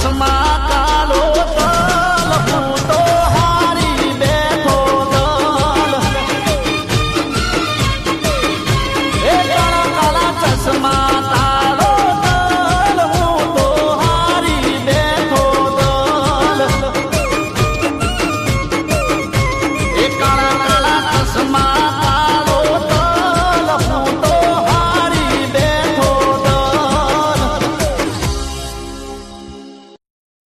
tomorrow.